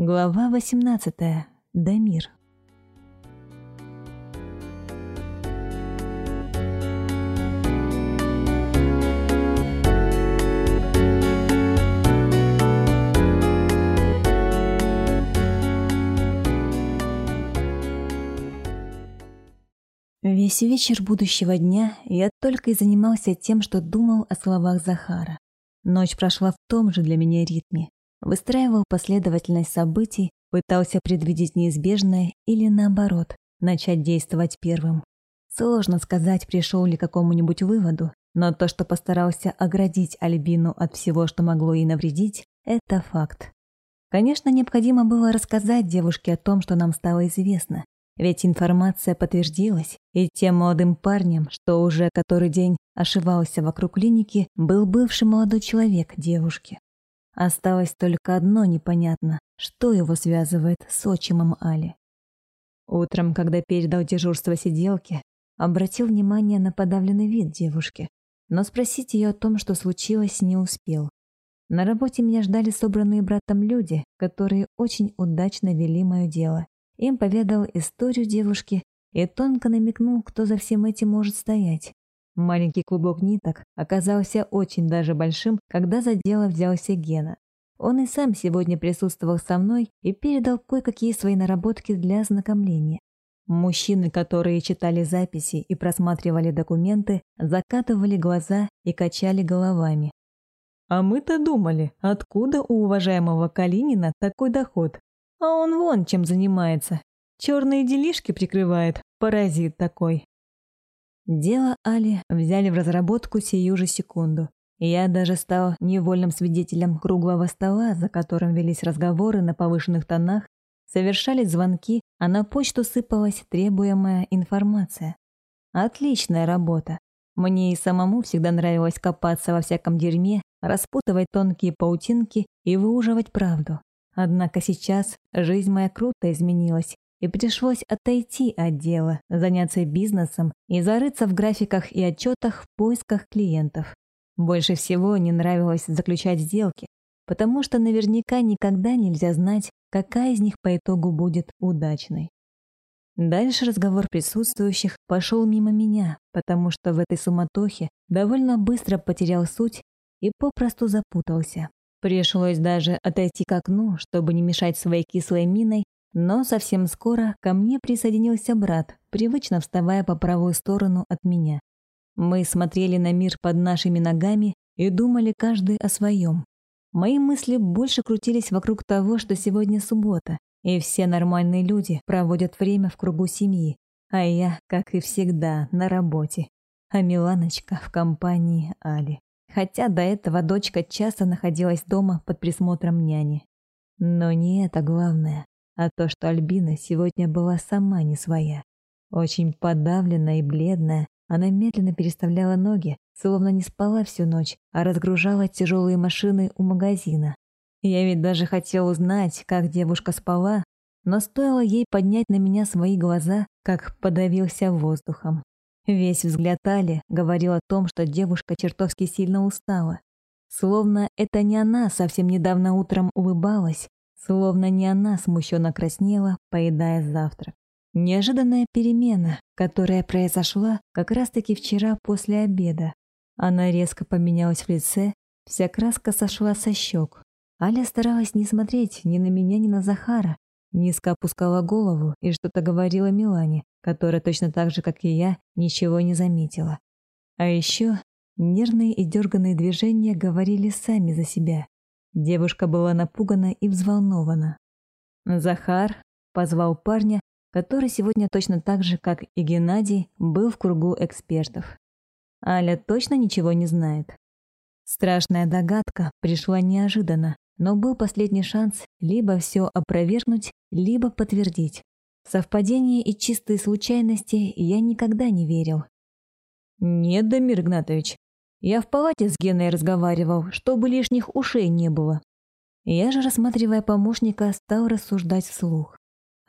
Глава 18. Дамир. Весь вечер будущего дня я только и занимался тем, что думал о словах Захара. Ночь прошла в том же для меня ритме выстраивал последовательность событий, пытался предвидеть неизбежное или, наоборот, начать действовать первым. Сложно сказать, пришел ли к какому-нибудь выводу, но то, что постарался оградить Альбину от всего, что могло ей навредить, это факт. Конечно, необходимо было рассказать девушке о том, что нам стало известно, ведь информация подтвердилась, и тем молодым парнем, что уже который день ошивался вокруг клиники, был бывший молодой человек девушки. Осталось только одно непонятно, что его связывает с отчимом Али. Утром, когда передал дежурство сиделке, обратил внимание на подавленный вид девушки, но спросить ее о том, что случилось, не успел. На работе меня ждали собранные братом люди, которые очень удачно вели мое дело. Им поведал историю девушки и тонко намекнул, кто за всем этим может стоять. Маленький клубок ниток оказался очень даже большим, когда за дело взялся Гена. Он и сам сегодня присутствовал со мной и передал кое-какие свои наработки для ознакомления. Мужчины, которые читали записи и просматривали документы, закатывали глаза и качали головами. «А мы-то думали, откуда у уважаемого Калинина такой доход? А он вон чем занимается. Черные делишки прикрывает, паразит такой». Дело Али взяли в разработку сию же секунду. Я даже стал невольным свидетелем круглого стола, за которым велись разговоры на повышенных тонах, совершались звонки, а на почту сыпалась требуемая информация. Отличная работа. Мне и самому всегда нравилось копаться во всяком дерьме, распутывать тонкие паутинки и выуживать правду. Однако сейчас жизнь моя круто изменилась, и пришлось отойти от дела, заняться бизнесом и зарыться в графиках и отчетах в поисках клиентов. Больше всего не нравилось заключать сделки, потому что наверняка никогда нельзя знать, какая из них по итогу будет удачной. Дальше разговор присутствующих пошел мимо меня, потому что в этой суматохе довольно быстро потерял суть и попросту запутался. Пришлось даже отойти к окну, чтобы не мешать своей кислой миной но совсем скоро ко мне присоединился брат, привычно вставая по правую сторону от меня. Мы смотрели на мир под нашими ногами и думали каждый о своем. Мои мысли больше крутились вокруг того, что сегодня суббота, и все нормальные люди проводят время в кругу семьи, а я, как и всегда, на работе, а Миланочка в компании Али. Хотя до этого дочка часто находилась дома под присмотром няни. Но не это главное а то, что Альбина сегодня была сама не своя. Очень подавленная и бледная, она медленно переставляла ноги, словно не спала всю ночь, а разгружала тяжелые машины у магазина. Я ведь даже хотел узнать, как девушка спала, но стоило ей поднять на меня свои глаза, как подавился воздухом. Весь взгляд Али говорил о том, что девушка чертовски сильно устала. Словно это не она совсем недавно утром улыбалась, словно не она смущенно краснела, поедая завтрак. Неожиданная перемена, которая произошла как раз-таки вчера после обеда. Она резко поменялась в лице, вся краска сошла со щек. Аля старалась не смотреть ни на меня, ни на Захара, низко опускала голову и что-то говорила Милане, которая точно так же, как и я, ничего не заметила. А еще нервные и дерганные движения говорили сами за себя. Девушка была напугана и взволнована. Захар позвал парня, который сегодня точно так же, как и Геннадий, был в кругу экспертов. Аля точно ничего не знает. Страшная догадка пришла неожиданно, но был последний шанс либо все опровергнуть, либо подтвердить. В совпадение и чистые случайности я никогда не верил. «Нет, Дамир Игнатович, я в палате с Геной разговаривал, чтобы лишних ушей не было. Я же, рассматривая помощника, стал рассуждать вслух.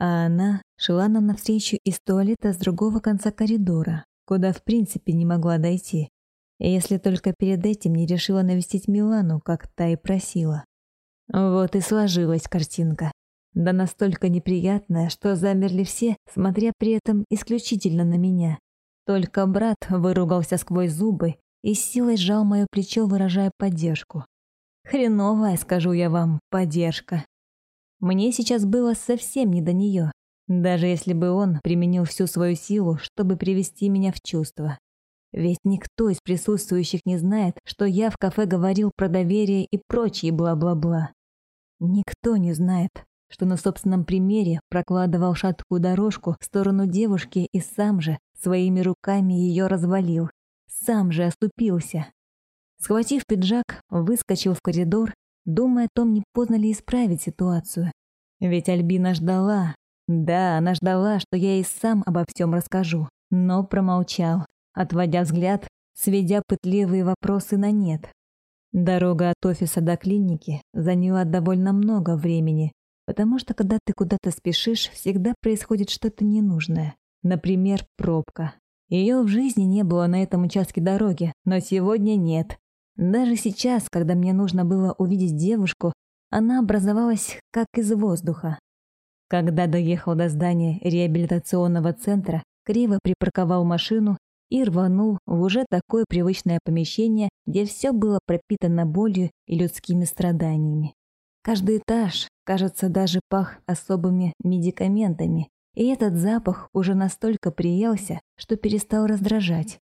А она шла нам навстречу из туалета с другого конца коридора, куда в принципе не могла дойти, если только перед этим не решила навестить Милану, как та и просила. Вот и сложилась картинка. Да настолько неприятная, что замерли все, смотря при этом исключительно на меня. Только брат выругался сквозь зубы и силой сжал мое плечо, выражая поддержку. Хреновая, скажу я вам, поддержка. Мне сейчас было совсем не до нее, даже если бы он применил всю свою силу, чтобы привести меня в чувство. Ведь никто из присутствующих не знает, что я в кафе говорил про доверие и прочие бла-бла-бла. Никто не знает, что на собственном примере прокладывал шаткую дорожку в сторону девушки и сам же своими руками ее развалил, сам же оступился. Схватив пиджак, выскочил в коридор, думая о том, не поздно ли исправить ситуацию. Ведь Альбина ждала. Да, она ждала, что я и сам обо всем расскажу, но промолчал, отводя взгляд, сведя пытливые вопросы на нет. Дорога от офиса до клиники заняла довольно много времени, потому что когда ты куда-то спешишь, всегда происходит что-то ненужное. Например, пробка, ее в жизни не было на этом участке дороги, но сегодня нет. Даже сейчас, когда мне нужно было увидеть девушку, она образовалась как из воздуха. Когда доехал до здания реабилитационного центра, криво припарковал машину и рванул в уже такое привычное помещение, где все было пропитано болью и людскими страданиями. Каждый этаж, кажется, даже пах особыми медикаментами, и этот запах уже настолько приелся, что перестал раздражать.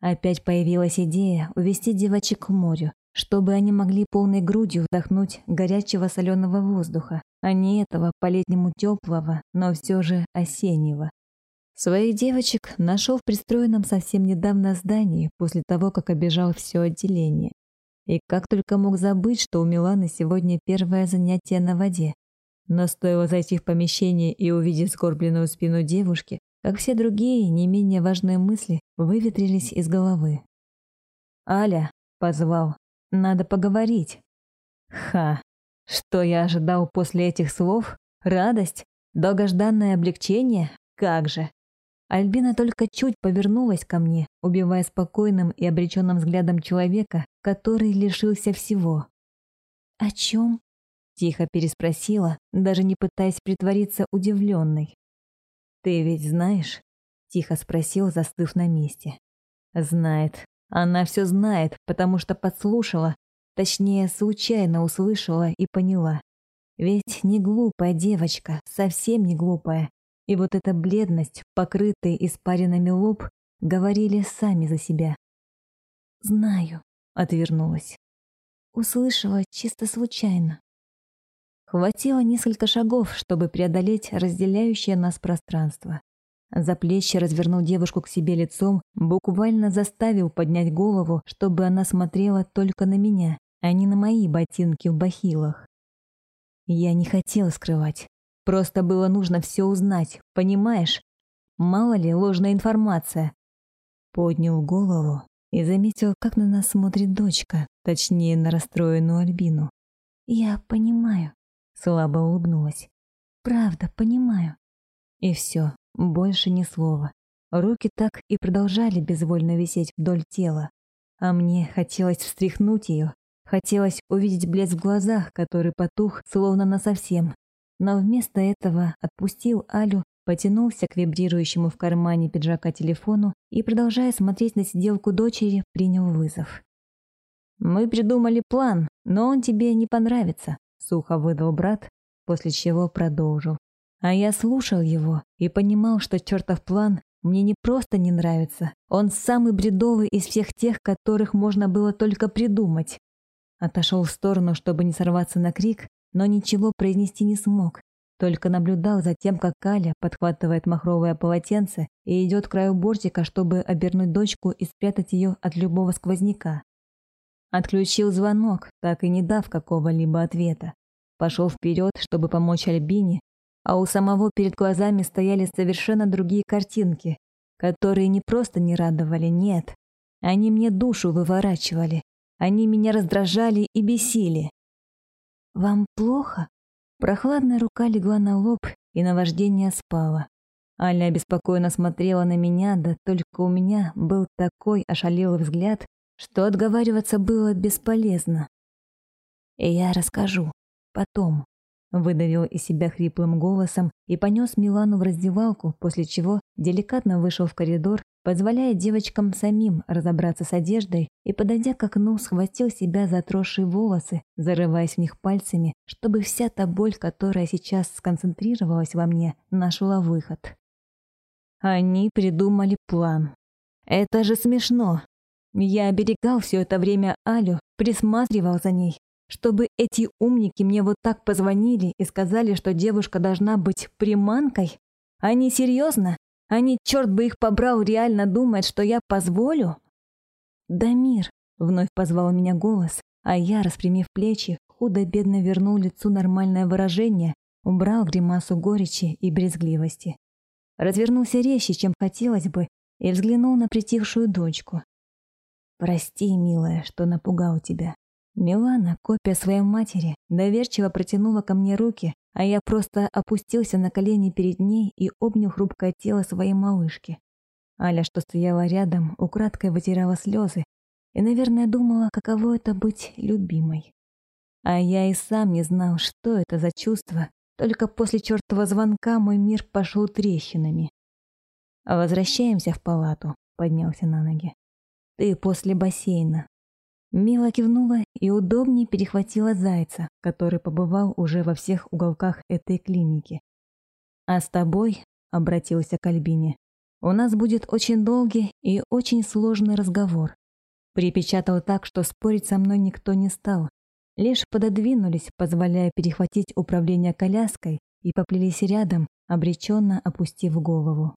Опять появилась идея увести девочек к морю, чтобы они могли полной грудью вдохнуть горячего соленого воздуха, а не этого по-летнему теплого, но все же осеннего. Своих девочек нашел в пристроенном совсем недавно здании после того, как обижал все отделение. И как только мог забыть, что у Миланы сегодня первое занятие на воде, но стоило зайти в помещение и увидеть скорбленную спину девушки, как все другие, не менее важные мысли, выветрились из головы. «Аля!» — позвал. «Надо поговорить!» Ха! Что я ожидал после этих слов? Радость? Долгожданное облегчение? Как же! Альбина только чуть повернулась ко мне, убивая спокойным и обреченным взглядом человека, который лишился всего. «О чем?» Тихо переспросила, даже не пытаясь притвориться удивленной. «Ты ведь знаешь?» — тихо спросил, застыв на месте. «Знает. Она все знает, потому что подслушала, точнее, случайно услышала и поняла. Ведь не глупая девочка, совсем не глупая. И вот эта бледность, покрытый испаринами лоб, говорили сами за себя. «Знаю», — отвернулась. «Услышала чисто случайно». Хватило несколько шагов, чтобы преодолеть разделяющее нас пространство. За плечи развернул девушку к себе лицом, буквально заставил поднять голову, чтобы она смотрела только на меня, а не на мои ботинки в бахилах. Я не хотела скрывать. Просто было нужно все узнать, понимаешь? Мало ли ложная информация. Поднял голову и заметил, как на нас смотрит дочка, точнее, на расстроенную Альбину. «Я понимаю», слабо улыбнулась. «Правда, понимаю». И все, больше ни слова. Руки так и продолжали безвольно висеть вдоль тела. А мне хотелось встряхнуть ее, хотелось увидеть блеск в глазах, который потух словно насовсем. Но вместо этого отпустил Алю, потянулся к вибрирующему в кармане пиджака телефону и, продолжая смотреть на сиделку дочери, принял вызов. «Мы придумали план, но он тебе не понравится», сухо выдал брат, после чего продолжил. А я слушал его и понимал, что чертов план мне не просто не нравится. Он самый бредовый из всех тех, которых можно было только придумать. Отошел в сторону, чтобы не сорваться на крик, но ничего произнести не смог. Только наблюдал за тем, как Аля подхватывает махровое полотенце и идет к краю бортика, чтобы обернуть дочку и спрятать ее от любого сквозняка. Отключил звонок, так и не дав какого-либо ответа. Пошел вперед, чтобы помочь Альбине, а у самого перед глазами стояли совершенно другие картинки, которые не просто не радовали, нет. Они мне душу выворачивали. Они меня раздражали и бесили. «Вам плохо?» Прохладная рука легла на лоб, и наваждение спало. Аля беспокойно смотрела на меня, да только у меня был такой ошалелый взгляд, что отговариваться было бесполезно. И я расскажу. Потом. Выдавил из себя хриплым голосом и понес Милану в раздевалку, после чего деликатно вышел в коридор, позволяя девочкам самим разобраться с одеждой и, подойдя к окну, схватил себя за отросшие волосы, зарываясь в них пальцами, чтобы вся та боль, которая сейчас сконцентрировалась во мне, нашла выход. Они придумали план. «Это же смешно!» Я оберегал все это время Алю, присматривал за ней, чтобы эти умники мне вот так позвонили и сказали, что девушка должна быть приманкой. Они серьезно? Они, черт бы их побрал, реально думают, что я позволю? «Дамир!» — вновь позвал меня голос, а я, распрямив плечи, худо-бедно вернул лицу нормальное выражение, убрал гримасу горечи и брезгливости. Развернулся резче, чем хотелось бы, и взглянул на притихшую дочку, «Прости, милая, что напугал тебя». Милана, копия своей матери, доверчиво протянула ко мне руки, а я просто опустился на колени перед ней и обнял хрупкое тело своей малышки. Аля, что стояла рядом, украдкой вытирала слезы и, наверное, думала, каково это быть любимой. А я и сам не знал, что это за чувство. Только после чертова звонка мой мир пошел трещинами. «Возвращаемся в палату», — поднялся на ноги ты после бассейна». Мила кивнула и удобнее перехватила зайца, который побывал уже во всех уголках этой клиники. «А с тобой», — обратился к Альбине, — «у нас будет очень долгий и очень сложный разговор». Припечатал так, что спорить со мной никто не стал. Лишь пододвинулись, позволяя перехватить управление коляской, и поплелись рядом, обреченно опустив голову.